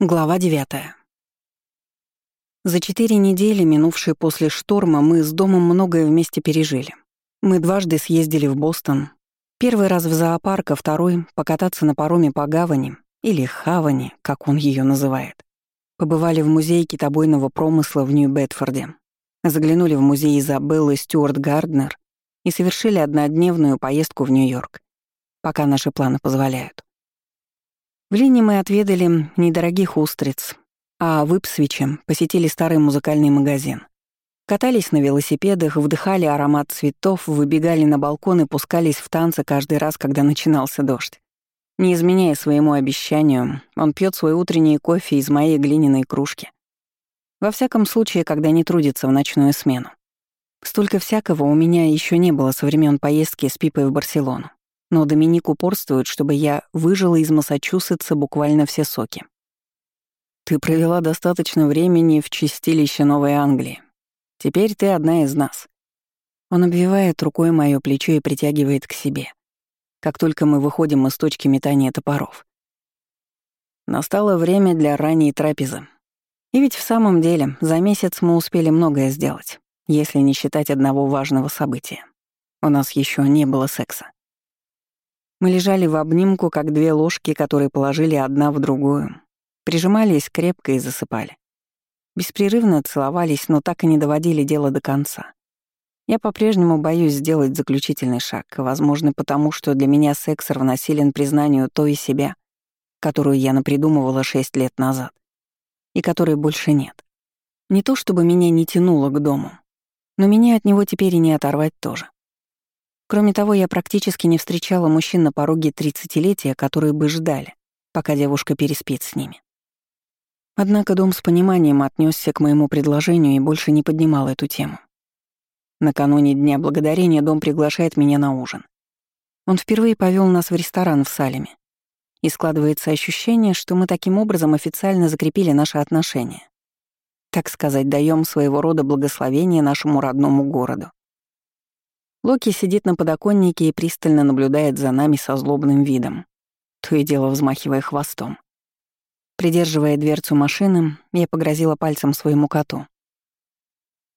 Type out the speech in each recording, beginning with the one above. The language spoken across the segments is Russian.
Глава 9. За четыре недели, минувшие после шторма, мы с домом многое вместе пережили. Мы дважды съездили в Бостон. Первый раз в зоопарк, а второй — покататься на пароме по гавани, или хавани, как он ее называет. Побывали в музее китобойного промысла в Нью-Бетфорде. Заглянули в музей Изабеллы Стюарт Гарднер и совершили однодневную поездку в Нью-Йорк, пока наши планы позволяют. В Лине мы отведали недорогих устриц, а в Ипсвиче посетили старый музыкальный магазин. Катались на велосипедах, вдыхали аромат цветов, выбегали на балкон и пускались в танцы каждый раз, когда начинался дождь. Не изменяя своему обещанию, он пьет свой утренний кофе из моей глиняной кружки. Во всяком случае, когда не трудится в ночную смену. Столько всякого у меня еще не было со времен поездки с Пипой в Барселону но Доминик упорствует, чтобы я выжила из Массачусетса буквально все соки. Ты провела достаточно времени в чистилище Новой Англии. Теперь ты одна из нас. Он обвивает рукой моё плечо и притягивает к себе. Как только мы выходим из точки метания топоров. Настало время для ранней трапезы. И ведь в самом деле за месяц мы успели многое сделать, если не считать одного важного события. У нас еще не было секса. Мы лежали в обнимку, как две ложки, которые положили одна в другую. Прижимались крепко и засыпали. Беспрерывно целовались, но так и не доводили дело до конца. Я по-прежнему боюсь сделать заключительный шаг, возможно, потому что для меня секс равносилен признанию той себя, которую я напридумывала шесть лет назад, и которой больше нет. Не то чтобы меня не тянуло к дому, но меня от него теперь и не оторвать тоже. Кроме того, я практически не встречала мужчин на пороге тридцатилетия, которые бы ждали, пока девушка переспит с ними. Однако дом с пониманием отнесся к моему предложению и больше не поднимал эту тему. Накануне Дня Благодарения дом приглашает меня на ужин. Он впервые повел нас в ресторан в Салеме. И складывается ощущение, что мы таким образом официально закрепили наши отношения. Так сказать, даем своего рода благословение нашему родному городу. Локи сидит на подоконнике и пристально наблюдает за нами со злобным видом, то и дело взмахивая хвостом. Придерживая дверцу машины, я погрозила пальцем своему коту.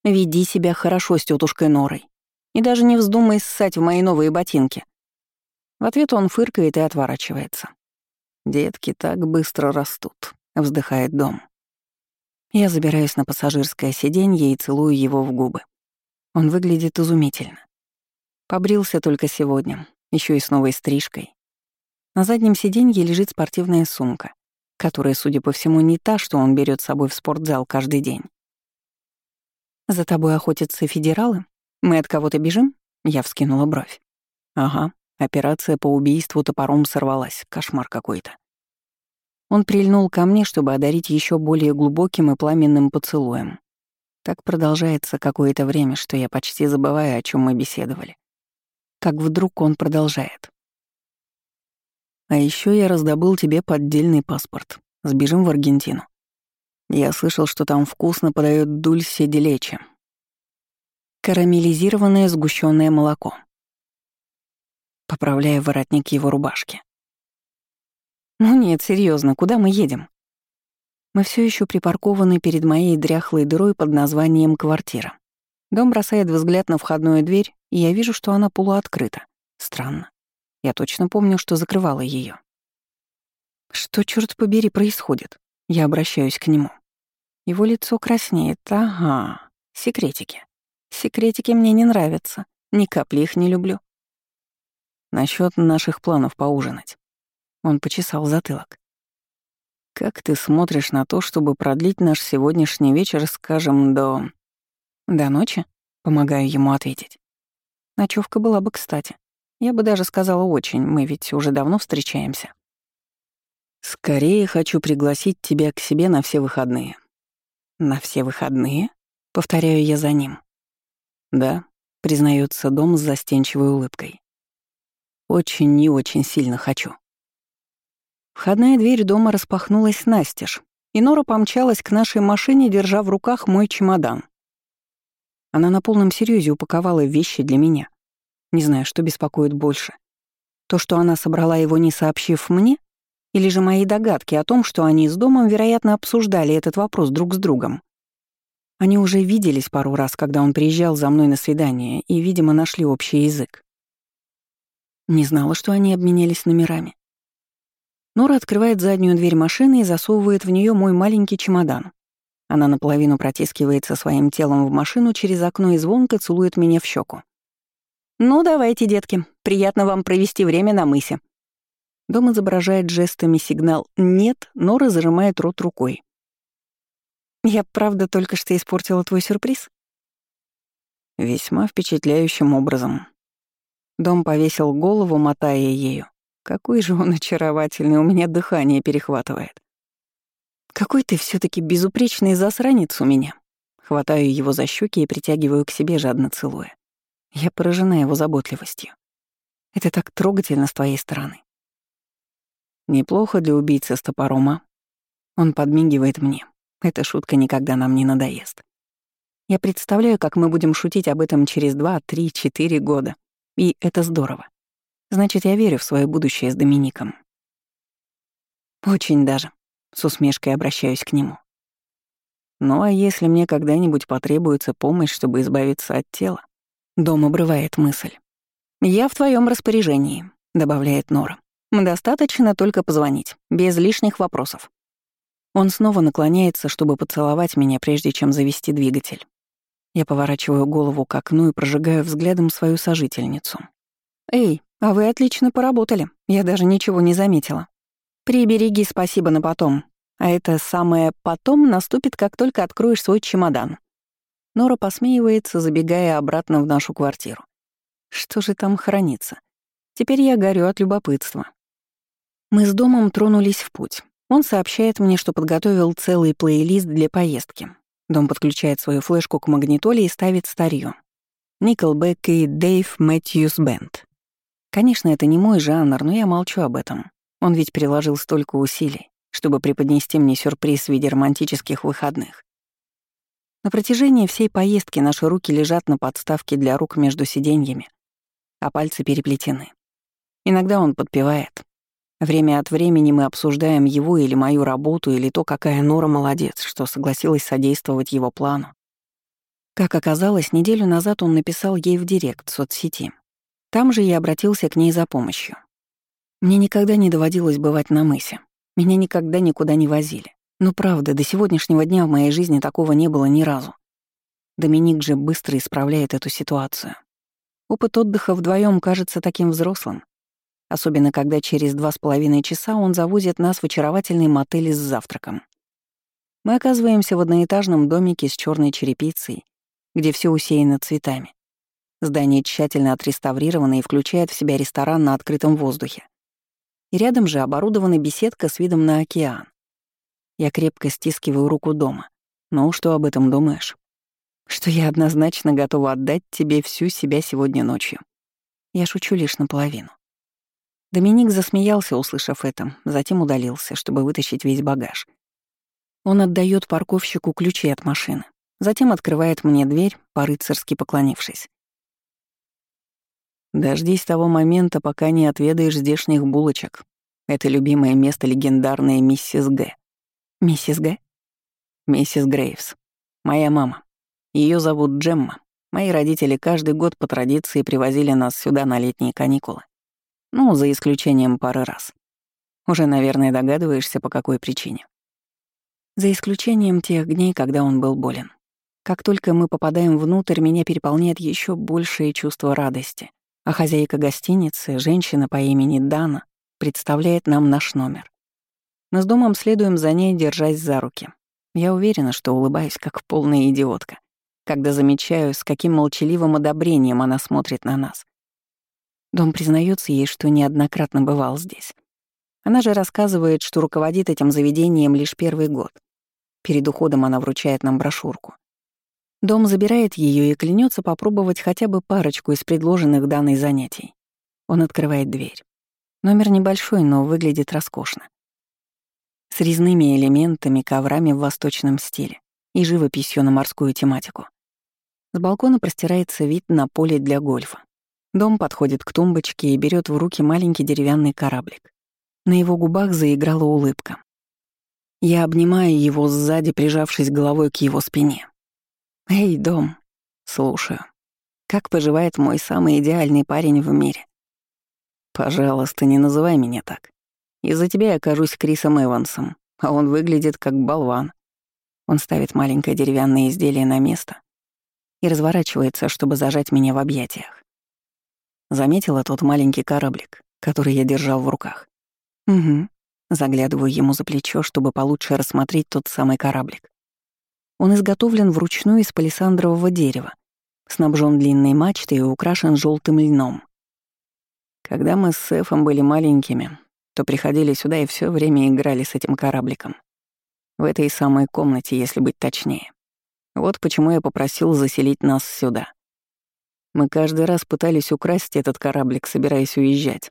«Веди себя хорошо с тетушкой Норой. И даже не вздумай ссать в мои новые ботинки». В ответ он фыркает и отворачивается. «Детки так быстро растут», — вздыхает дом. Я забираюсь на пассажирское сиденье и целую его в губы. Он выглядит изумительно. Побрился только сегодня, еще и с новой стрижкой. На заднем сиденье лежит спортивная сумка, которая, судя по всему, не та, что он берет с собой в спортзал каждый день. «За тобой охотятся федералы? Мы от кого-то бежим?» Я вскинула бровь. «Ага, операция по убийству топором сорвалась, кошмар какой-то». Он прильнул ко мне, чтобы одарить еще более глубоким и пламенным поцелуем. Так продолжается какое-то время, что я почти забываю, о чем мы беседовали как вдруг он продолжает. «А еще я раздобыл тебе поддельный паспорт. Сбежим в Аргентину. Я слышал, что там вкусно подают дульсе делече. Карамелизированное сгущенное молоко. Поправляя воротник его рубашки. «Ну нет, серьезно, куда мы едем?» Мы все еще припаркованы перед моей дряхлой дырой под названием «Квартира». Дом бросает взгляд на входную дверь, и я вижу, что она полуоткрыта. Странно. Я точно помню, что закрывала ее. Что, черт побери, происходит? Я обращаюсь к нему. Его лицо краснеет. Ага, секретики. Секретики мне не нравятся. Ни капли их не люблю. Насчет наших планов поужинать. Он почесал затылок. Как ты смотришь на то, чтобы продлить наш сегодняшний вечер, скажем, до... До ночи? Помогаю ему ответить. Ночевка была бы кстати. Я бы даже сказала очень, мы ведь уже давно встречаемся. Скорее хочу пригласить тебя к себе на все выходные. На все выходные? Повторяю я за ним. Да, признается дом с застенчивой улыбкой. Очень и очень сильно хочу. Входная дверь дома распахнулась настежь, и Нора помчалась к нашей машине, держа в руках мой чемодан. Она на полном серьезе упаковала вещи для меня. Не знаю, что беспокоит больше. То, что она собрала его, не сообщив мне, Или же мои догадки о том, что они с домом, вероятно, обсуждали этот вопрос друг с другом. Они уже виделись пару раз, когда он приезжал за мной на свидание, и, видимо, нашли общий язык. Не знала, что они обменялись номерами. Нора открывает заднюю дверь машины и засовывает в нее мой маленький чемодан. Она наполовину протискивается своим телом в машину через окно и звонко целует меня в щеку. «Ну, давайте, детки, приятно вам провести время на мысе». Дом изображает жестами сигнал «нет», но разжимает рот рукой. «Я правда только что испортила твой сюрприз?» Весьма впечатляющим образом. Дом повесил голову, мотая ею. Какой же он очаровательный, у меня дыхание перехватывает. Какой ты все таки безупречный засранец у меня. Хватаю его за щеки и притягиваю к себе, жадно целуя. Я поражена его заботливостью. Это так трогательно с твоей стороны. Неплохо для убийцы с топором, а? Он подмигивает мне. Эта шутка никогда нам не надоест. Я представляю, как мы будем шутить об этом через два, три, четыре года. И это здорово. Значит, я верю в свое будущее с Домиником. Очень даже. С усмешкой обращаюсь к нему. Ну а если мне когда-нибудь потребуется помощь, чтобы избавиться от тела? Дом обрывает мысль. «Я в твоем распоряжении», — добавляет Нора. «Достаточно только позвонить, без лишних вопросов». Он снова наклоняется, чтобы поцеловать меня, прежде чем завести двигатель. Я поворачиваю голову к окну и прожигаю взглядом свою сожительницу. «Эй, а вы отлично поработали. Я даже ничего не заметила. Прибереги спасибо на потом. А это самое «потом» наступит, как только откроешь свой чемодан». Нора посмеивается, забегая обратно в нашу квартиру. Что же там хранится? Теперь я горю от любопытства. Мы с домом тронулись в путь. Он сообщает мне, что подготовил целый плейлист для поездки. Дом подключает свою флешку к магнитоле и ставит старье. Николбек и Дэйв Мэтьюс Бенд. Конечно, это не мой жанр, но я молчу об этом. Он ведь приложил столько усилий, чтобы преподнести мне сюрприз в виде романтических выходных. На протяжении всей поездки наши руки лежат на подставке для рук между сиденьями, а пальцы переплетены. Иногда он подпевает. Время от времени мы обсуждаем его или мою работу, или то, какая Нора молодец, что согласилась содействовать его плану. Как оказалось, неделю назад он написал ей в директ соцсети. Там же я обратился к ней за помощью. Мне никогда не доводилось бывать на мысе. Меня никогда никуда не возили. Но правда, до сегодняшнего дня в моей жизни такого не было ни разу. Доминик же быстро исправляет эту ситуацию. Опыт отдыха вдвоем кажется таким взрослым. Особенно, когда через два с половиной часа он завозит нас в очаровательный мотель с завтраком. Мы оказываемся в одноэтажном домике с черной черепицей, где все усеяно цветами. Здание тщательно отреставрировано и включает в себя ресторан на открытом воздухе. И рядом же оборудована беседка с видом на океан. Я крепко стискиваю руку дома. Ну, что об этом думаешь? Что я однозначно готова отдать тебе всю себя сегодня ночью. Я шучу лишь наполовину. Доминик засмеялся, услышав это, затем удалился, чтобы вытащить весь багаж. Он отдает парковщику ключи от машины, затем открывает мне дверь, по-рыцарски поклонившись. Дождись того момента, пока не отведаешь здешних булочек. Это любимое место легендарной миссис Г. Миссис Г? Миссис Грейвс. Моя мама. Ее зовут Джемма. Мои родители каждый год по традиции привозили нас сюда на летние каникулы. Ну, за исключением пары раз. Уже, наверное, догадываешься, по какой причине. За исключением тех дней, когда он был болен. Как только мы попадаем внутрь, меня переполняет еще большее чувство радости — а хозяйка гостиницы, женщина по имени Дана, представляет нам наш номер. Мы с домом следуем за ней, держась за руки. Я уверена, что улыбаюсь, как полная идиотка, когда замечаю, с каким молчаливым одобрением она смотрит на нас. Дом признается ей, что неоднократно бывал здесь. Она же рассказывает, что руководит этим заведением лишь первый год. Перед уходом она вручает нам брошюрку. Дом забирает ее и клянется попробовать хотя бы парочку из предложенных данной занятий. Он открывает дверь. Номер небольшой, но выглядит роскошно. С резными элементами, коврами в восточном стиле и живописью на морскую тематику. С балкона простирается вид на поле для гольфа. Дом подходит к тумбочке и берет в руки маленький деревянный кораблик. На его губах заиграла улыбка. Я обнимаю его сзади, прижавшись головой к его спине. «Эй, дом!» «Слушаю. Как поживает мой самый идеальный парень в мире?» «Пожалуйста, не называй меня так. Из-за тебя я кажусь Крисом Эвансом, а он выглядит как болван». Он ставит маленькое деревянное изделие на место и разворачивается, чтобы зажать меня в объятиях. Заметила тот маленький кораблик, который я держал в руках. Угу. Заглядываю ему за плечо, чтобы получше рассмотреть тот самый кораблик. Он изготовлен вручную из палисандрового дерева, снабжен длинной мачтой и украшен желтым льном. Когда мы с Сефом были маленькими, то приходили сюда и все время играли с этим корабликом. В этой самой комнате, если быть точнее. Вот почему я попросил заселить нас сюда. Мы каждый раз пытались украсть этот кораблик, собираясь уезжать.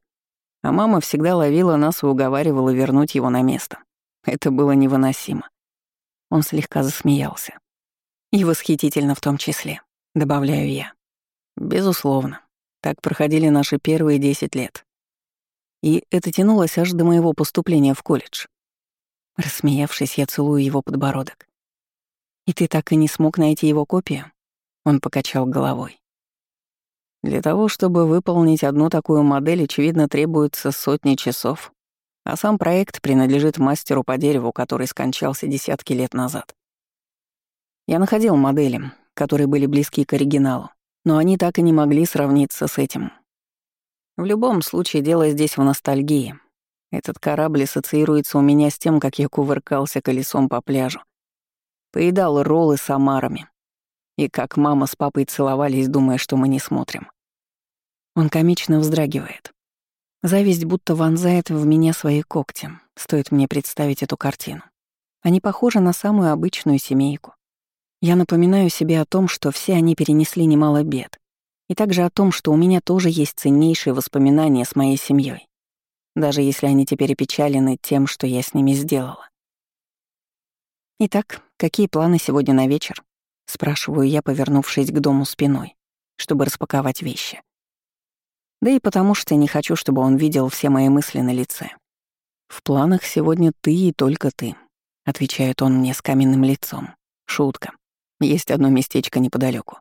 А мама всегда ловила нас и уговаривала вернуть его на место. Это было невыносимо. Он слегка засмеялся. И восхитительно в том числе, добавляю я. Безусловно. Так проходили наши первые десять лет. И это тянулось аж до моего поступления в колледж. Рассмеявшись, я целую его подбородок. «И ты так и не смог найти его копию?» Он покачал головой. «Для того, чтобы выполнить одну такую модель, очевидно, требуется сотни часов. А сам проект принадлежит мастеру по дереву, который скончался десятки лет назад. Я находил модели, которые были близки к оригиналу, но они так и не могли сравниться с этим. В любом случае, дело здесь в ностальгии. Этот корабль ассоциируется у меня с тем, как я кувыркался колесом по пляжу. Поедал роллы с омарами. И как мама с папой целовались, думая, что мы не смотрим. Он комично вздрагивает. Зависть будто вонзает в меня свои когти, стоит мне представить эту картину. Они похожи на самую обычную семейку. Я напоминаю себе о том, что все они перенесли немало бед, и также о том, что у меня тоже есть ценнейшие воспоминания с моей семьей, даже если они теперь опечалены тем, что я с ними сделала. «Итак, какие планы сегодня на вечер?» — спрашиваю я, повернувшись к дому спиной, чтобы распаковать вещи. Да и потому что не хочу, чтобы он видел все мои мысли на лице. «В планах сегодня ты и только ты», — отвечает он мне с каменным лицом. «Шутка. Есть одно местечко неподалеку.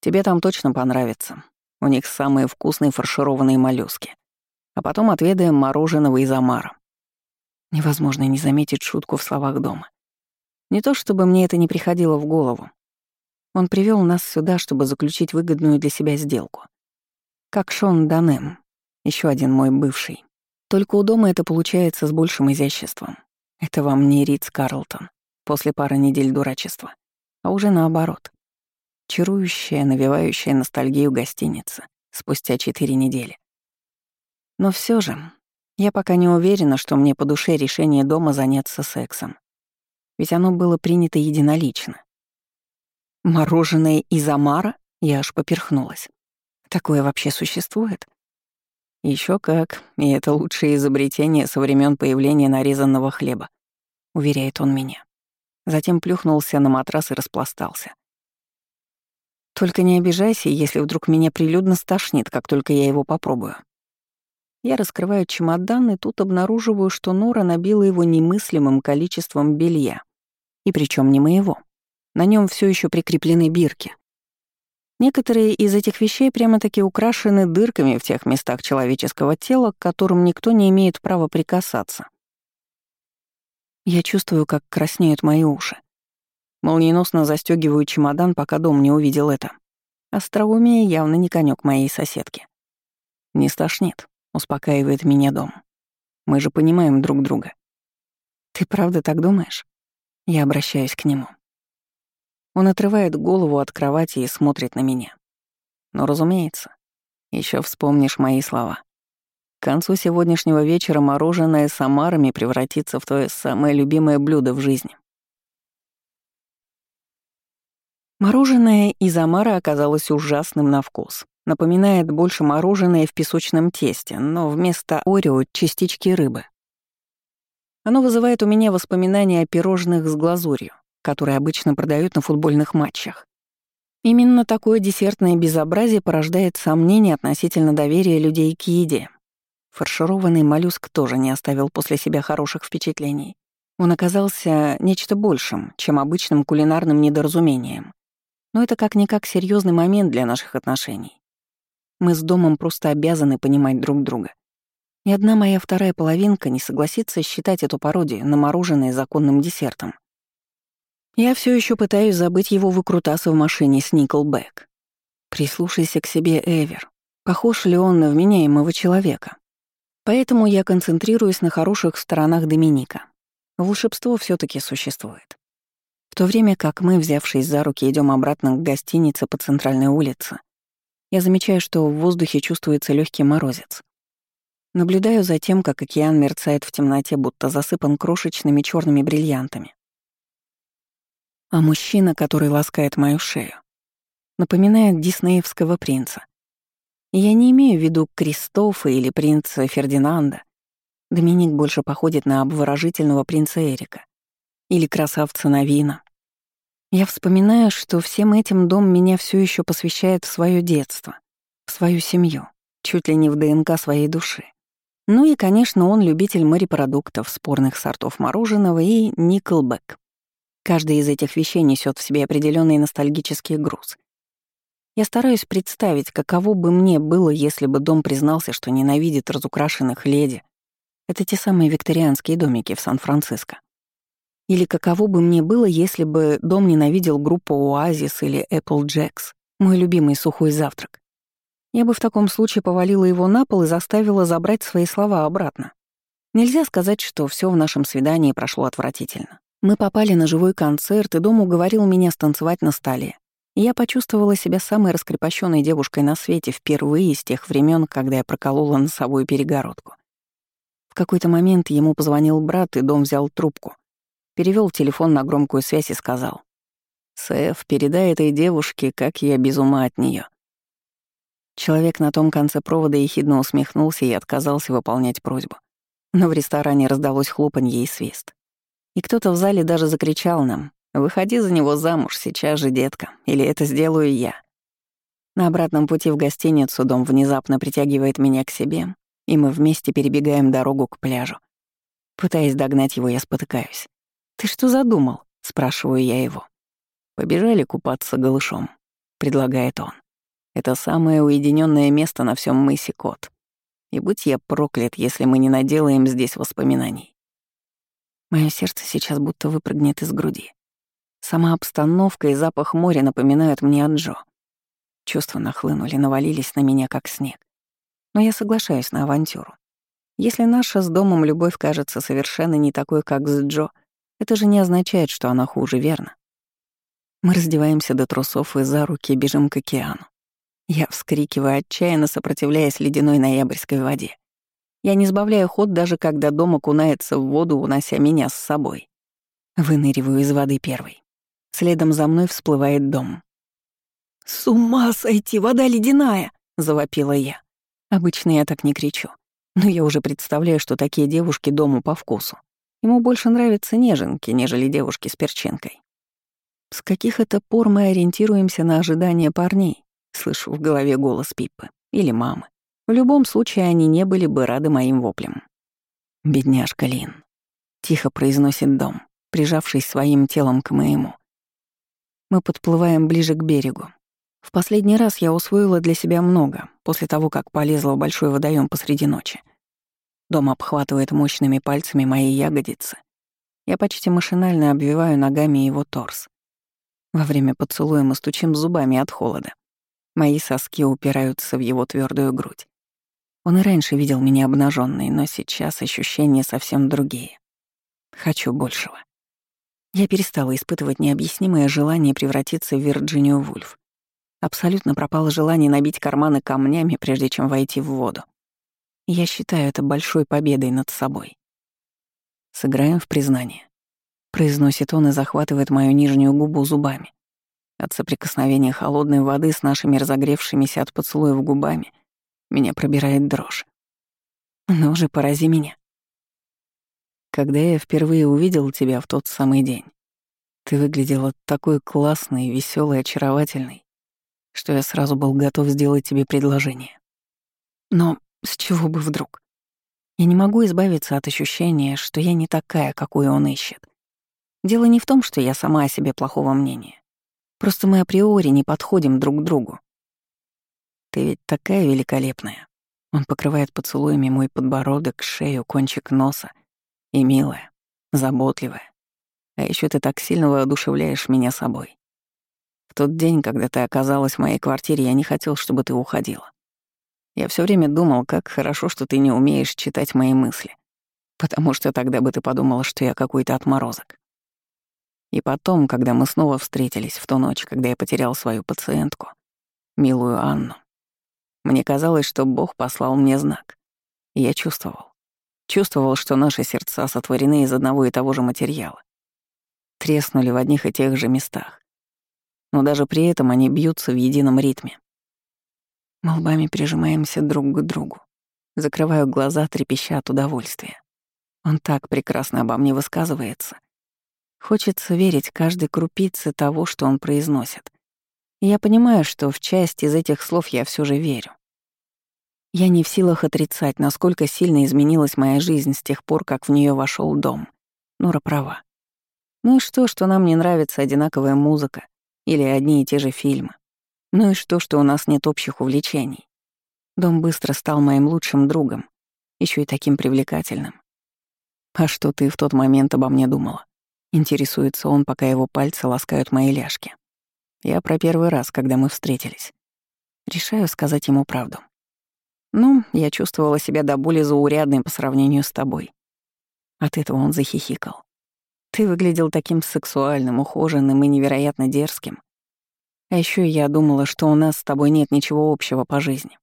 Тебе там точно понравится. У них самые вкусные фаршированные моллюски. А потом отведаем мороженого из омара». Невозможно не заметить шутку в словах дома. Не то чтобы мне это не приходило в голову. Он привел нас сюда, чтобы заключить выгодную для себя сделку. Как Шон Данем, еще один мой бывший. Только у дома это получается с большим изяществом. Это вам не Ридс Карлтон после пары недель дурачества, а уже наоборот. Чарующая, навевающая ностальгию гостиница спустя четыре недели. Но все же, я пока не уверена, что мне по душе решение дома заняться сексом. Ведь оно было принято единолично. Мороженое из Амара? Я аж поперхнулась. Такое вообще существует? Еще как, и это лучшее изобретение со времен появления нарезанного хлеба, уверяет он меня. Затем плюхнулся на матрас и распластался. Только не обижайся, если вдруг меня прилюдно стошнит, как только я его попробую. Я раскрываю чемодан и тут обнаруживаю, что Нора набила его немыслимым количеством белья. И причем не моего. На нем все еще прикреплены бирки. Некоторые из этих вещей прямо-таки украшены дырками в тех местах человеческого тела, к которым никто не имеет права прикасаться. Я чувствую, как краснеют мои уши. Молниеносно застегиваю чемодан, пока дом не увидел это. Остроумие явно не конек моей соседки. «Не стошнит», — успокаивает меня дом. «Мы же понимаем друг друга». «Ты правда так думаешь?» Я обращаюсь к нему. Он отрывает голову от кровати и смотрит на меня. Но, разумеется, еще вспомнишь мои слова. К концу сегодняшнего вечера мороженое с омарами превратится в твое самое любимое блюдо в жизни. Мороженое из омара оказалось ужасным на вкус. Напоминает больше мороженое в песочном тесте, но вместо орео — частички рыбы. Оно вызывает у меня воспоминания о пирожных с глазурью которые обычно продают на футбольных матчах. Именно такое десертное безобразие порождает сомнения относительно доверия людей к еде. Фаршированный моллюск тоже не оставил после себя хороших впечатлений. Он оказался нечто большим, чем обычным кулинарным недоразумением. Но это как-никак серьезный момент для наших отношений. Мы с домом просто обязаны понимать друг друга. Ни одна моя вторая половинка не согласится считать эту пародию на мороженое законным десертом. Я все еще пытаюсь забыть его выкрутасы в машине с Николбэк. Прислушайся к себе, Эвер. Похож ли он на вменяемого человека? Поэтому я концентрируюсь на хороших сторонах Доминика. Волшебство все таки существует. В то время как мы, взявшись за руки, идем обратно к гостинице по центральной улице, я замечаю, что в воздухе чувствуется легкий морозец. Наблюдаю за тем, как океан мерцает в темноте, будто засыпан крошечными черными бриллиантами. А мужчина, который ласкает мою шею, напоминает диснеевского принца. Я не имею в виду Кристофа или принца Фердинанда. Доминик больше походит на обворожительного принца Эрика или красавца Новина. Я вспоминаю, что всем этим дом меня все еще посвящает в свое детство, в свою семью, чуть ли не в ДНК своей души. Ну и, конечно, он любитель морепродуктов, спорных сортов мороженого и никлбэк. Каждая из этих вещей несет в себе определенный ностальгический груз. Я стараюсь представить, каково бы мне было, если бы дом признался, что ненавидит разукрашенных леди. Это те самые викторианские домики в Сан-Франциско. Или каково бы мне было, если бы дом ненавидел группу Оазис или Apple Jacks, мой любимый сухой завтрак. Я бы в таком случае повалила его на пол и заставила забрать свои слова обратно. Нельзя сказать, что все в нашем свидании прошло отвратительно. Мы попали на живой концерт, и дом уговорил меня станцевать на столе. Я почувствовала себя самой раскрепощенной девушкой на свете впервые с тех времен, когда я проколола носовую перегородку. В какой-то момент ему позвонил брат, и дом взял трубку. Перевел телефон на громкую связь и сказал. «Сэф, передай этой девушке, как я без ума от нее. Человек на том конце провода ехидно усмехнулся и отказался выполнять просьбу. Но в ресторане раздалось хлопанье и свист. И кто-то в зале даже закричал нам «Выходи за него замуж сейчас же, детка, или это сделаю я». На обратном пути в гостиницу дом внезапно притягивает меня к себе, и мы вместе перебегаем дорогу к пляжу. Пытаясь догнать его, я спотыкаюсь. «Ты что задумал?» — спрашиваю я его. «Побежали купаться голышом», — предлагает он. Это самое уединенное место на всем мысе Кот. И будь я проклят, если мы не наделаем здесь воспоминаний. Мое сердце сейчас будто выпрыгнет из груди. Сама обстановка и запах моря напоминают мне о Джо. Чувства нахлынули, навалились на меня, как снег. Но я соглашаюсь на авантюру. Если наша с домом любовь кажется совершенно не такой, как с Джо, это же не означает, что она хуже, верно? Мы раздеваемся до трусов и за руки бежим к океану. Я вскрикиваю, отчаянно сопротивляясь ледяной ноябрьской воде. Я не сбавляю ход, даже когда дом окунается в воду, унося меня с собой. Выныриваю из воды первой. Следом за мной всплывает дом. «С ума сойти, вода ледяная!» — завопила я. Обычно я так не кричу. Но я уже представляю, что такие девушки дому по вкусу. Ему больше нравятся неженки, нежели девушки с перчинкой. С каких это пор мы ориентируемся на ожидания парней? Слышу в голове голос Пиппы или мамы. В любом случае они не были бы рады моим воплям. «Бедняжка Лин», — тихо произносит дом, прижавшись своим телом к моему. Мы подплываем ближе к берегу. В последний раз я усвоила для себя много, после того, как полезла в большой водоем посреди ночи. Дом обхватывает мощными пальцами мои ягодицы. Я почти машинально обвиваю ногами его торс. Во время поцелуя мы стучим зубами от холода. Мои соски упираются в его твердую грудь. Он и раньше видел меня обнаженной, но сейчас ощущения совсем другие. Хочу большего. Я перестала испытывать необъяснимое желание превратиться в Вирджинию Вульф. Абсолютно пропало желание набить карманы камнями, прежде чем войти в воду. Я считаю это большой победой над собой. «Сыграем в признание», — произносит он и захватывает мою нижнюю губу зубами. От соприкосновения холодной воды с нашими разогревшимися от поцелуев губами меня пробирает дрожь. Но же порази меня. Когда я впервые увидел тебя в тот самый день, ты выглядела такой классной, веселой, очаровательной, что я сразу был готов сделать тебе предложение. Но с чего бы вдруг? Я не могу избавиться от ощущения, что я не такая, какую он ищет. Дело не в том, что я сама о себе плохого мнения. Просто мы априори не подходим друг к другу. Ты ведь такая великолепная. Он покрывает поцелуями мой подбородок, шею, кончик носа. И милая, заботливая. А еще ты так сильно воодушевляешь меня собой. В тот день, когда ты оказалась в моей квартире, я не хотел, чтобы ты уходила. Я все время думал, как хорошо, что ты не умеешь читать мои мысли, потому что тогда бы ты подумала, что я какой-то отморозок. И потом, когда мы снова встретились в ту ночь, когда я потерял свою пациентку, милую Анну, мне казалось, что Бог послал мне знак. Я чувствовал. Чувствовал, что наши сердца сотворены из одного и того же материала. Треснули в одних и тех же местах. Но даже при этом они бьются в едином ритме. Мы лбами прижимаемся друг к другу. Закрываю глаза, трепеща от удовольствия. Он так прекрасно обо мне высказывается. Хочется верить каждой крупице того, что он произносит. Я понимаю, что в часть из этих слов я все же верю. Я не в силах отрицать, насколько сильно изменилась моя жизнь с тех пор, как в нее вошел дом. Нора права. Ну и что, что нам не нравится одинаковая музыка или одни и те же фильмы? Ну и что, что у нас нет общих увлечений? Дом быстро стал моим лучшим другом, еще и таким привлекательным. А что ты в тот момент обо мне думала? Интересуется он, пока его пальцы ласкают мои ляжки. Я про первый раз, когда мы встретились. Решаю сказать ему правду. Ну, я чувствовала себя до боли заурядной по сравнению с тобой. От этого он захихикал. Ты выглядел таким сексуальным, ухоженным и невероятно дерзким. А еще я думала, что у нас с тобой нет ничего общего по жизни.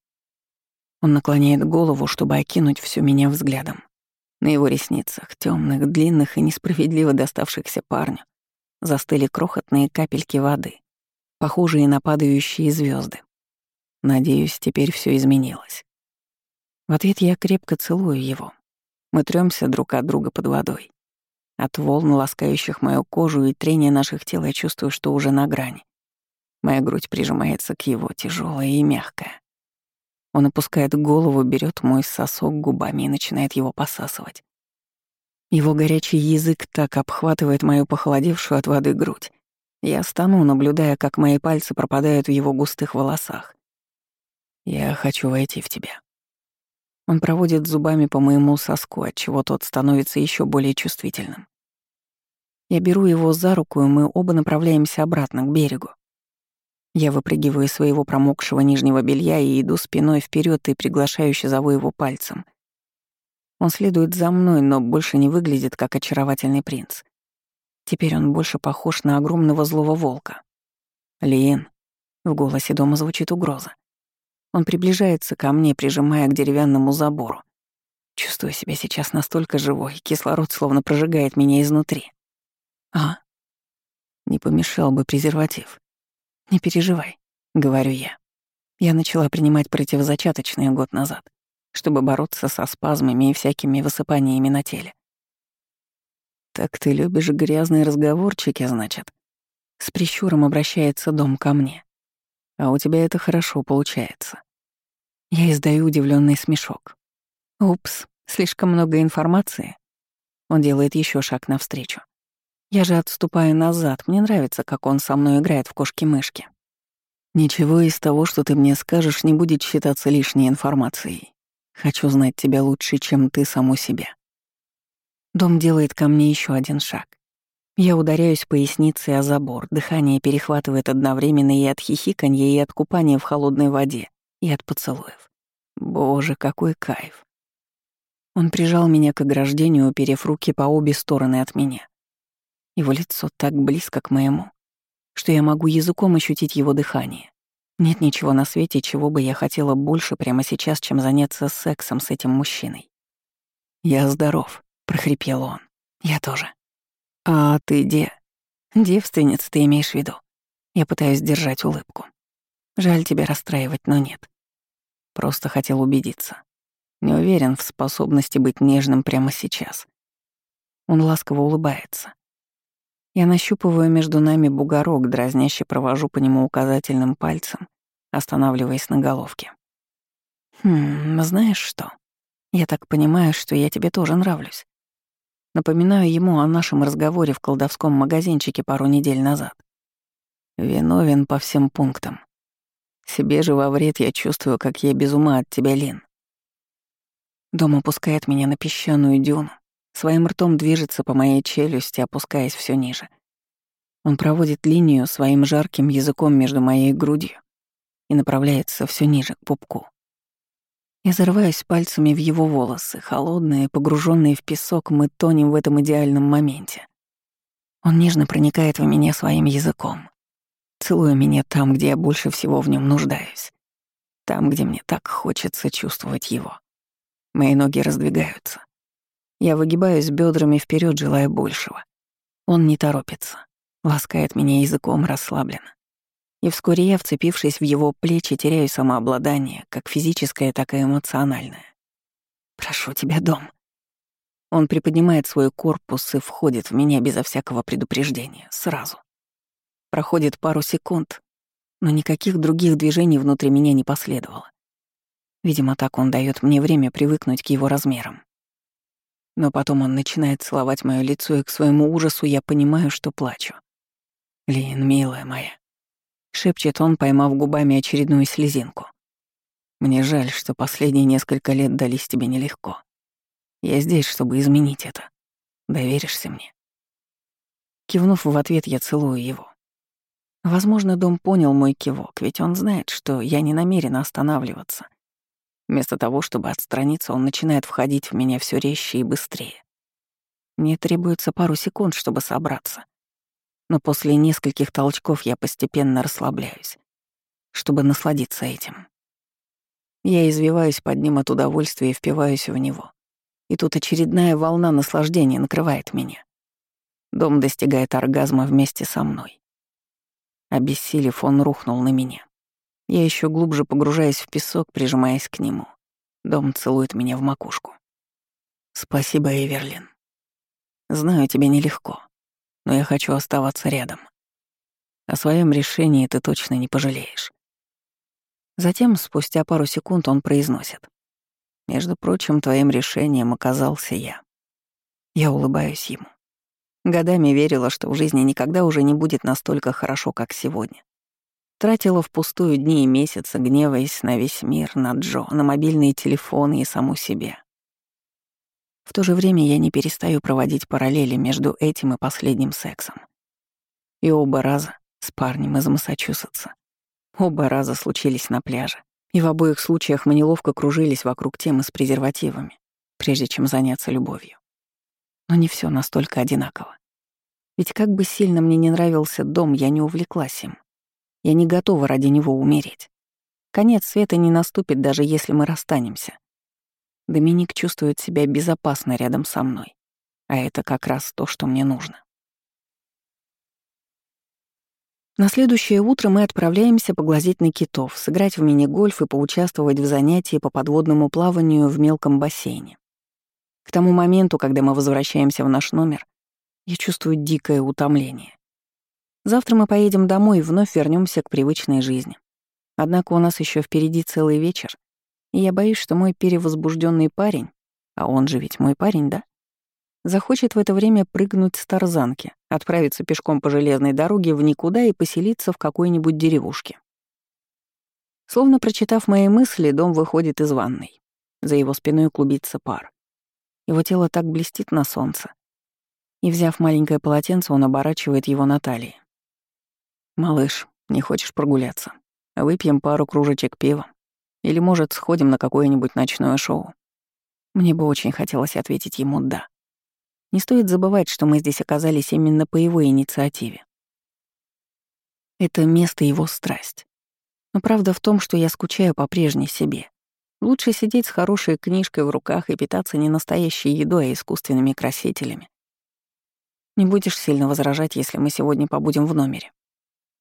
Он наклоняет голову, чтобы окинуть всю меня взглядом. На его ресницах, темных, длинных и несправедливо доставшихся парню, застыли крохотные капельки воды, похожие на падающие звезды. Надеюсь, теперь все изменилось. В ответ я крепко целую его. Мы трёмся друг от друга под водой. От волн, ласкающих мою кожу и трения наших тел, я чувствую, что уже на грани. Моя грудь прижимается к его, тяжелая и мягкая. Он опускает голову, берет мой сосок губами и начинает его посасывать. Его горячий язык так обхватывает мою похолодевшую от воды грудь. Я стану, наблюдая, как мои пальцы пропадают в его густых волосах. Я хочу войти в тебя. Он проводит зубами по моему соску, отчего тот становится еще более чувствительным. Я беру его за руку, и мы оба направляемся обратно к берегу. Я выпрыгиваю из своего промокшего нижнего белья и иду спиной вперед и приглашающе зову его пальцем. Он следует за мной, но больше не выглядит как очаровательный принц. Теперь он больше похож на огромного злого волка. «Лиен», — в голосе дома звучит угроза. Он приближается ко мне, прижимая к деревянному забору. Чувствую себя сейчас настолько живой, кислород словно прожигает меня изнутри. А? Не помешал бы презерватив. «Не переживай», — говорю я. Я начала принимать противозачаточные год назад, чтобы бороться со спазмами и всякими высыпаниями на теле. «Так ты любишь грязные разговорчики, значит?» С прищуром обращается дом ко мне. «А у тебя это хорошо получается». Я издаю удивленный смешок. «Упс, слишком много информации». Он делает еще шаг навстречу. Я же отступаю назад, мне нравится, как он со мной играет в кошки-мышки. Ничего из того, что ты мне скажешь, не будет считаться лишней информацией. Хочу знать тебя лучше, чем ты саму себя. Дом делает ко мне еще один шаг. Я ударяюсь поясницей о забор, дыхание перехватывает одновременно и от хихиканья, и от купания в холодной воде, и от поцелуев. Боже, какой кайф. Он прижал меня к ограждению, уперев руки по обе стороны от меня. Его лицо так близко к моему, что я могу языком ощутить его дыхание. Нет ничего на свете, чего бы я хотела больше прямо сейчас, чем заняться сексом с этим мужчиной. «Я здоров», — прохрипел он. «Я тоже». «А ты где?» «Девственница ты имеешь в виду?» Я пытаюсь держать улыбку. Жаль тебя расстраивать, но нет. Просто хотел убедиться. Не уверен в способности быть нежным прямо сейчас. Он ласково улыбается. Я нащупываю между нами бугорок, дразняще провожу по нему указательным пальцем, останавливаясь на головке. «Хм, знаешь что?» Я так понимаю, что я тебе тоже нравлюсь. Напоминаю ему о нашем разговоре в колдовском магазинчике пару недель назад. Виновен по всем пунктам. Себе же во вред я чувствую, как я без ума от тебя, Лин. Дом опускает меня на песчаную дюну, своим ртом движется по моей челюсти, опускаясь все ниже. Он проводит линию своим жарким языком между моей грудью и направляется все ниже, к пупку. Я зарываюсь пальцами в его волосы, холодные, погруженные в песок, мы тонем в этом идеальном моменте. Он нежно проникает в меня своим языком, целуя меня там, где я больше всего в нем нуждаюсь, там, где мне так хочется чувствовать его. Мои ноги раздвигаются. Я выгибаюсь бедрами вперед, желая большего. Он не торопится, ласкает меня языком расслабленно. И вскоре я, вцепившись в его плечи, теряю самообладание, как физическое, так и эмоциональное. «Прошу тебя, дом». Он приподнимает свой корпус и входит в меня безо всякого предупреждения, сразу. Проходит пару секунд, но никаких других движений внутри меня не последовало. Видимо, так он дает мне время привыкнуть к его размерам. Но потом он начинает целовать мое лицо, и к своему ужасу я понимаю, что плачу. «Лин, милая моя», — шепчет он, поймав губами очередную слезинку. «Мне жаль, что последние несколько лет дались тебе нелегко. Я здесь, чтобы изменить это. Доверишься мне?» Кивнув в ответ, я целую его. Возможно, дом понял мой кивок, ведь он знает, что я не намерена останавливаться. Вместо того, чтобы отстраниться, он начинает входить в меня все резче и быстрее. Мне требуется пару секунд, чтобы собраться. Но после нескольких толчков я постепенно расслабляюсь, чтобы насладиться этим. Я извиваюсь под ним от удовольствия и впиваюсь в него. И тут очередная волна наслаждения накрывает меня. Дом достигает оргазма вместе со мной. Обессилев, он рухнул на меня. Я еще глубже погружаюсь в песок, прижимаясь к нему. Дом целует меня в макушку. Спасибо, Эверлин. Знаю, тебе нелегко, но я хочу оставаться рядом. О своем решении ты точно не пожалеешь. Затем, спустя пару секунд, он произносит. Между прочим, твоим решением оказался я. Я улыбаюсь ему. Годами верила, что в жизни никогда уже не будет настолько хорошо, как сегодня. Тратила впустую дни и месяцы, гневаясь на весь мир, на Джо, на мобильные телефоны и саму себя. В то же время я не перестаю проводить параллели между этим и последним сексом. И оба раза с парнем из Массачусетса. Оба раза случились на пляже. И в обоих случаях мы неловко кружились вокруг темы с презервативами, прежде чем заняться любовью. Но не все настолько одинаково. Ведь как бы сильно мне не нравился дом, я не увлеклась им. Я не готова ради него умереть. Конец света не наступит, даже если мы расстанемся. Доминик чувствует себя безопасно рядом со мной. А это как раз то, что мне нужно. На следующее утро мы отправляемся поглазеть на китов, сыграть в мини-гольф и поучаствовать в занятии по подводному плаванию в мелком бассейне. К тому моменту, когда мы возвращаемся в наш номер, я чувствую дикое утомление. Завтра мы поедем домой и вновь вернемся к привычной жизни. Однако у нас еще впереди целый вечер, и я боюсь, что мой перевозбужденный парень, а он же ведь мой парень, да? Захочет в это время прыгнуть с тарзанки, отправиться пешком по железной дороге в никуда и поселиться в какой-нибудь деревушке. Словно прочитав мои мысли, дом выходит из ванной. За его спиной клубится пар. Его тело так блестит на солнце. И, взяв маленькое полотенце, он оборачивает его на талии. «Малыш, не хочешь прогуляться? Выпьем пару кружечек пива. Или, может, сходим на какое-нибудь ночное шоу?» Мне бы очень хотелось ответить ему «да». Не стоит забывать, что мы здесь оказались именно по его инициативе. Это место его страсть. Но правда в том, что я скучаю по прежней себе. Лучше сидеть с хорошей книжкой в руках и питаться не настоящей едой, а искусственными красителями. Не будешь сильно возражать, если мы сегодня побудем в номере.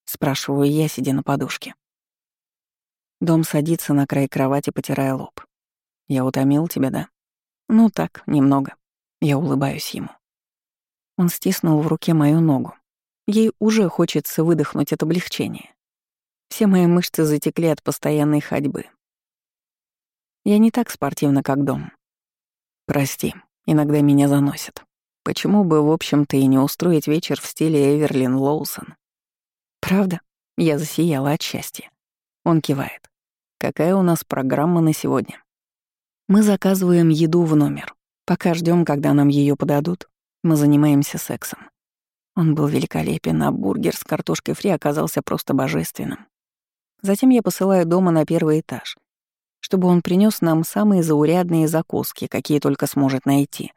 Спрашиваю я, сидя на подушке. Дом садится на край кровати, потирая лоб. «Я утомил тебя, да?» «Ну так, немного». Я улыбаюсь ему. Он стиснул в руке мою ногу. Ей уже хочется выдохнуть от облегчения. Все мои мышцы затекли от постоянной ходьбы. Я не так спортивна, как дом. Прости, иногда меня заносит. Почему бы, в общем-то, и не устроить вечер в стиле Эверлин Лоусон? Правда? Я засияла от счастья. Он кивает. Какая у нас программа на сегодня? Мы заказываем еду в номер. Пока ждем, когда нам ее подадут, мы занимаемся сексом. Он был великолепен, а бургер с картошкой фри оказался просто божественным. Затем я посылаю дома на первый этаж, чтобы он принес нам самые заурядные закуски, какие только сможет найти.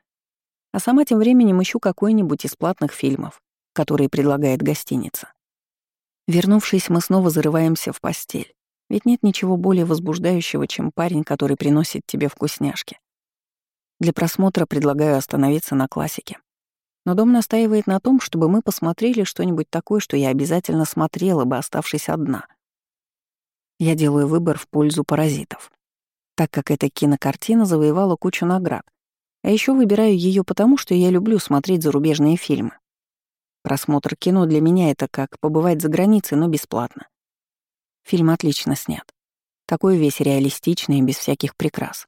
А сама тем временем ищу какой-нибудь из платных фильмов, которые предлагает гостиница. Вернувшись, мы снова зарываемся в постель. Ведь нет ничего более возбуждающего, чем парень, который приносит тебе вкусняшки. Для просмотра предлагаю остановиться на классике. Но дом настаивает на том, чтобы мы посмотрели что-нибудь такое, что я обязательно смотрела бы, оставшись одна. Я делаю выбор в пользу паразитов, так как эта кинокартина завоевала кучу наград, а еще выбираю ее потому, что я люблю смотреть зарубежные фильмы. Просмотр кино для меня — это как побывать за границей, но бесплатно. Фильм отлично снят. Такой весь реалистичный, без всяких прикрас.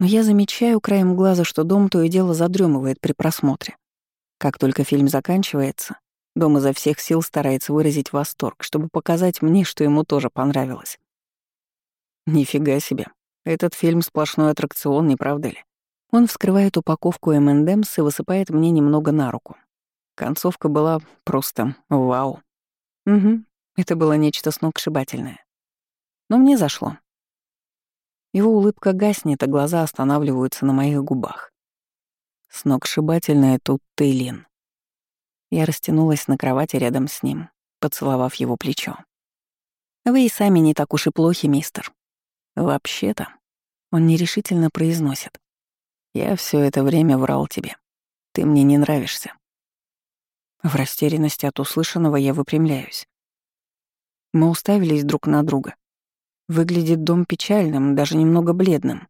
Но я замечаю краем глаза, что дом то и дело задремывает при просмотре. Как только фильм заканчивается, дом изо всех сил старается выразить восторг, чтобы показать мне, что ему тоже понравилось. Нифига себе. Этот фильм сплошной аттракцион, не правда ли? Он вскрывает упаковку M&M's и высыпает мне немного на руку. Концовка была просто вау. Угу, это было нечто сногсшибательное. Но мне зашло. Его улыбка гаснет, а глаза останавливаются на моих губах. Сногсшибательная тут Тейлин. Я растянулась на кровати рядом с ним, поцеловав его плечо. «Вы и сами не так уж и плохи, мистер». «Вообще-то», — он нерешительно произносит. Я все это время врал тебе. Ты мне не нравишься. В растерянности от услышанного я выпрямляюсь. Мы уставились друг на друга. Выглядит дом печальным, даже немного бледным.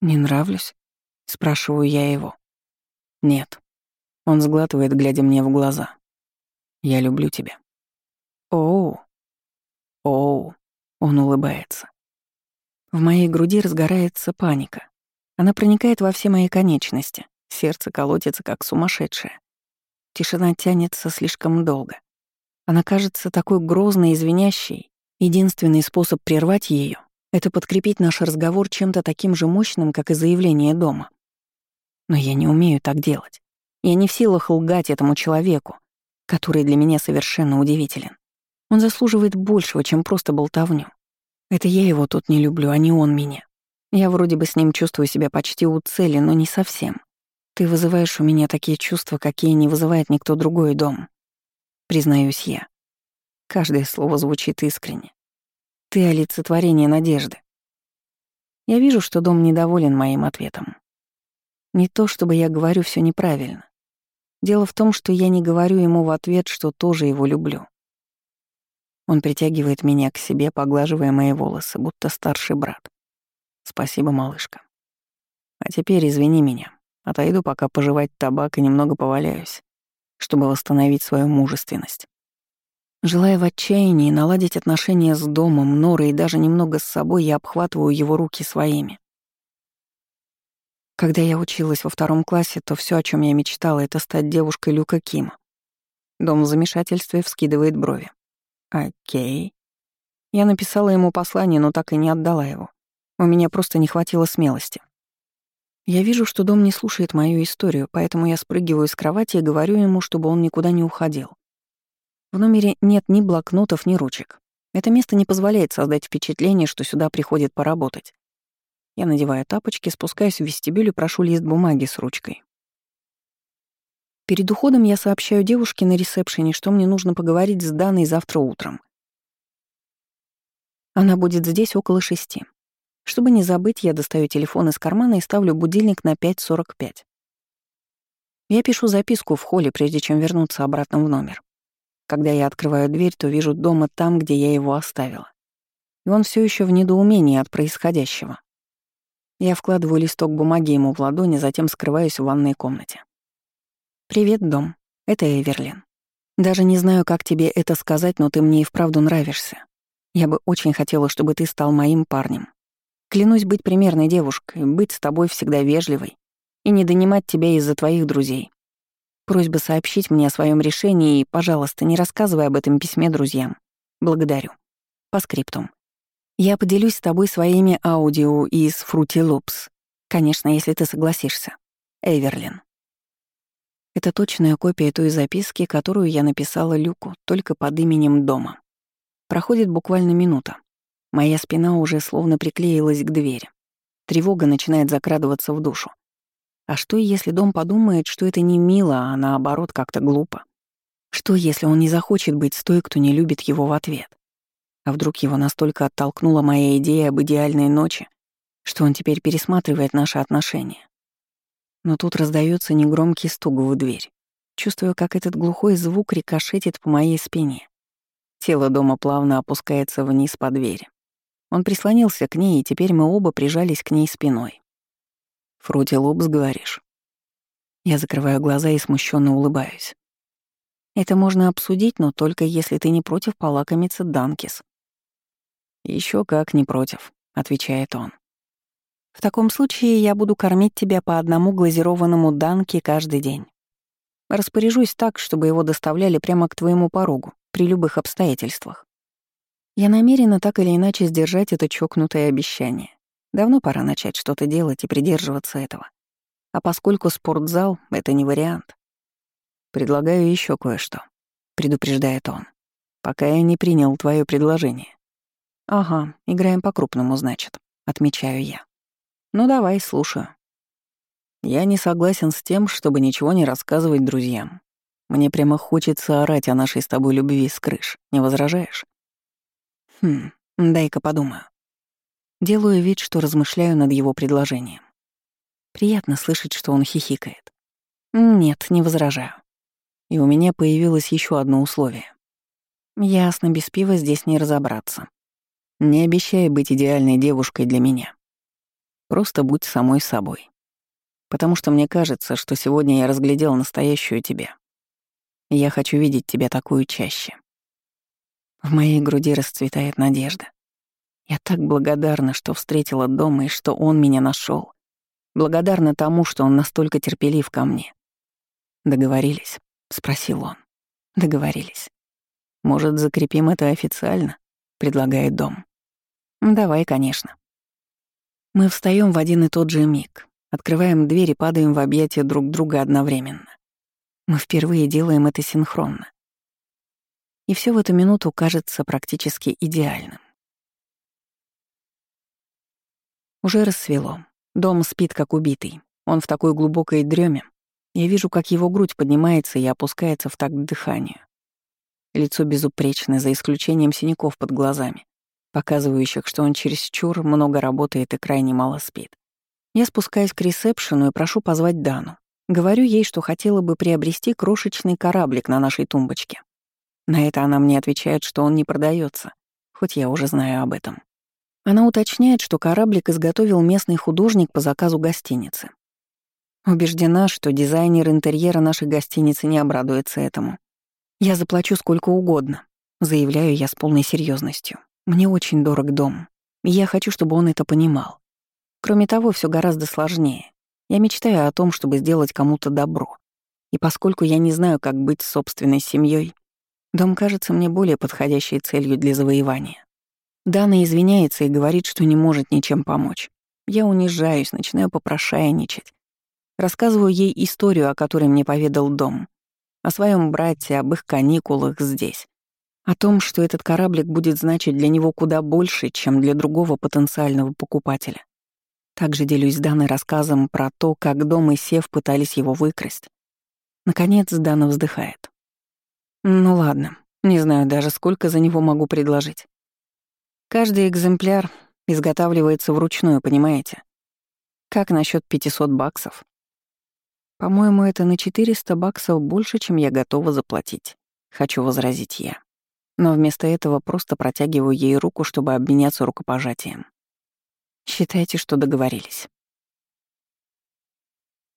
«Не нравлюсь?» — спрашиваю я его. «Нет». Он сглатывает, глядя мне в глаза. «Я люблю тебя». «Оу». «Оу». Он улыбается. В моей груди разгорается паника. Она проникает во все мои конечности. Сердце колотится, как сумасшедшее. Тишина тянется слишком долго. Она кажется такой грозной и звенящей. Единственный способ прервать ее — это подкрепить наш разговор чем-то таким же мощным, как и заявление дома. Но я не умею так делать. Я не в силах лгать этому человеку, который для меня совершенно удивителен. Он заслуживает большего, чем просто болтовню. Это я его тут не люблю, а не он меня. Я вроде бы с ним чувствую себя почти у цели, но не совсем. Ты вызываешь у меня такие чувства, какие не вызывает никто другой дом. Признаюсь я. Каждое слово звучит искренне. Ты — олицетворение надежды. Я вижу, что дом недоволен моим ответом. Не то, чтобы я говорю все неправильно. Дело в том, что я не говорю ему в ответ, что тоже его люблю. Он притягивает меня к себе, поглаживая мои волосы, будто старший брат. Спасибо, малышка. А теперь извини меня. Отойду пока пожевать табак и немного поваляюсь, чтобы восстановить свою мужественность. Желая в отчаянии наладить отношения с домом, Норой и даже немного с собой, я обхватываю его руки своими. Когда я училась во втором классе, то все, о чем я мечтала, это стать девушкой Люка Кима. Дом в замешательстве вскидывает брови. Окей. Я написала ему послание, но так и не отдала его. У меня просто не хватило смелости. Я вижу, что дом не слушает мою историю, поэтому я спрыгиваю с кровати и говорю ему, чтобы он никуда не уходил. В номере нет ни блокнотов, ни ручек. Это место не позволяет создать впечатление, что сюда приходит поработать. Я надеваю тапочки, спускаюсь в вестибюль и прошу лист бумаги с ручкой. Перед уходом я сообщаю девушке на ресепшене, что мне нужно поговорить с Даной завтра утром. Она будет здесь около шести. Чтобы не забыть, я достаю телефон из кармана и ставлю будильник на 5.45. Я пишу записку в холле, прежде чем вернуться обратно в номер. Когда я открываю дверь, то вижу дома там, где я его оставила. И он все еще в недоумении от происходящего. Я вкладываю листок бумаги ему в ладони, затем скрываюсь в ванной комнате. «Привет, дом. Это Эверлин. Даже не знаю, как тебе это сказать, но ты мне и вправду нравишься. Я бы очень хотела, чтобы ты стал моим парнем. Клянусь быть примерной девушкой, быть с тобой всегда вежливой и не донимать тебя из-за твоих друзей. Просьба сообщить мне о своем решении и, пожалуйста, не рассказывай об этом письме друзьям. Благодарю. По скриптум. Я поделюсь с тобой своими аудио из Fruity Loops. Конечно, если ты согласишься. Эверлин. Это точная копия той записки, которую я написала Люку, только под именем дома. Проходит буквально минута. Моя спина уже словно приклеилась к двери. Тревога начинает закрадываться в душу. А что, если дом подумает, что это не мило, а наоборот как-то глупо? Что, если он не захочет быть с той, кто не любит его в ответ? А вдруг его настолько оттолкнула моя идея об идеальной ночи, что он теперь пересматривает наши отношения? Но тут раздается негромкий стук в дверь. Чувствую, как этот глухой звук рикошетит по моей спине. Тело дома плавно опускается вниз по двери. Он прислонился к ней, и теперь мы оба прижались к ней спиной. «Фрути Лобс, говоришь?» Я закрываю глаза и смущенно улыбаюсь. «Это можно обсудить, но только если ты не против полакомиться Данкис». Еще как не против», — отвечает он. В таком случае я буду кормить тебя по одному глазированному данке каждый день. Распоряжусь так, чтобы его доставляли прямо к твоему порогу, при любых обстоятельствах. Я намерена так или иначе сдержать это чокнутое обещание. Давно пора начать что-то делать и придерживаться этого. А поскольку спортзал — это не вариант. Предлагаю еще кое-что, — предупреждает он. Пока я не принял твое предложение. Ага, играем по-крупному, значит, отмечаю я. Ну давай, слушаю. Я не согласен с тем, чтобы ничего не рассказывать друзьям. Мне прямо хочется орать о нашей с тобой любви с крыш. Не возражаешь? Хм, дай-ка подумаю. Делаю вид, что размышляю над его предложением. Приятно слышать, что он хихикает. Нет, не возражаю. И у меня появилось еще одно условие. Ясно, без пива здесь не разобраться. Не обещай быть идеальной девушкой для меня. Просто будь самой собой. Потому что мне кажется, что сегодня я разглядел настоящую тебя. Я хочу видеть тебя такую чаще. В моей груди расцветает надежда. Я так благодарна, что встретила дома и что он меня нашел. Благодарна тому, что он настолько терпелив ко мне. «Договорились?» — спросил он. «Договорились. Может, закрепим это официально?» — предлагает дом. «Давай, конечно». Мы встаем в один и тот же миг, открываем дверь и падаем в объятия друг друга одновременно. Мы впервые делаем это синхронно. И все в эту минуту кажется практически идеальным. Уже рассвело. Дом спит как убитый. Он в такой глубокой дреме. Я вижу, как его грудь поднимается и опускается в такт дыханию. Лицо безупречное, за исключением синяков под глазами показывающих, что он чересчур много работает и крайне мало спит. Я спускаюсь к ресепшену и прошу позвать Дану. Говорю ей, что хотела бы приобрести крошечный кораблик на нашей тумбочке. На это она мне отвечает, что он не продается, хоть я уже знаю об этом. Она уточняет, что кораблик изготовил местный художник по заказу гостиницы. Убеждена, что дизайнер интерьера нашей гостиницы не обрадуется этому. «Я заплачу сколько угодно», — заявляю я с полной серьезностью. Мне очень дорог дом, и я хочу, чтобы он это понимал. Кроме того, все гораздо сложнее. Я мечтаю о том, чтобы сделать кому-то добро. И поскольку я не знаю, как быть с собственной семьей, дом кажется мне более подходящей целью для завоевания. Дана извиняется и говорит, что не может ничем помочь. Я унижаюсь, начинаю попрошайничать. Рассказываю ей историю, о которой мне поведал дом. О своем брате, об их каникулах здесь. О том, что этот кораблик будет значить для него куда больше, чем для другого потенциального покупателя. Также делюсь с Даной рассказом про то, как Дом и Сев пытались его выкрасть. Наконец Дана вздыхает. Ну ладно, не знаю даже, сколько за него могу предложить. Каждый экземпляр изготавливается вручную, понимаете? Как насчет 500 баксов? По-моему, это на 400 баксов больше, чем я готова заплатить. Хочу возразить я но вместо этого просто протягиваю ей руку, чтобы обменяться рукопожатием. Считайте, что договорились.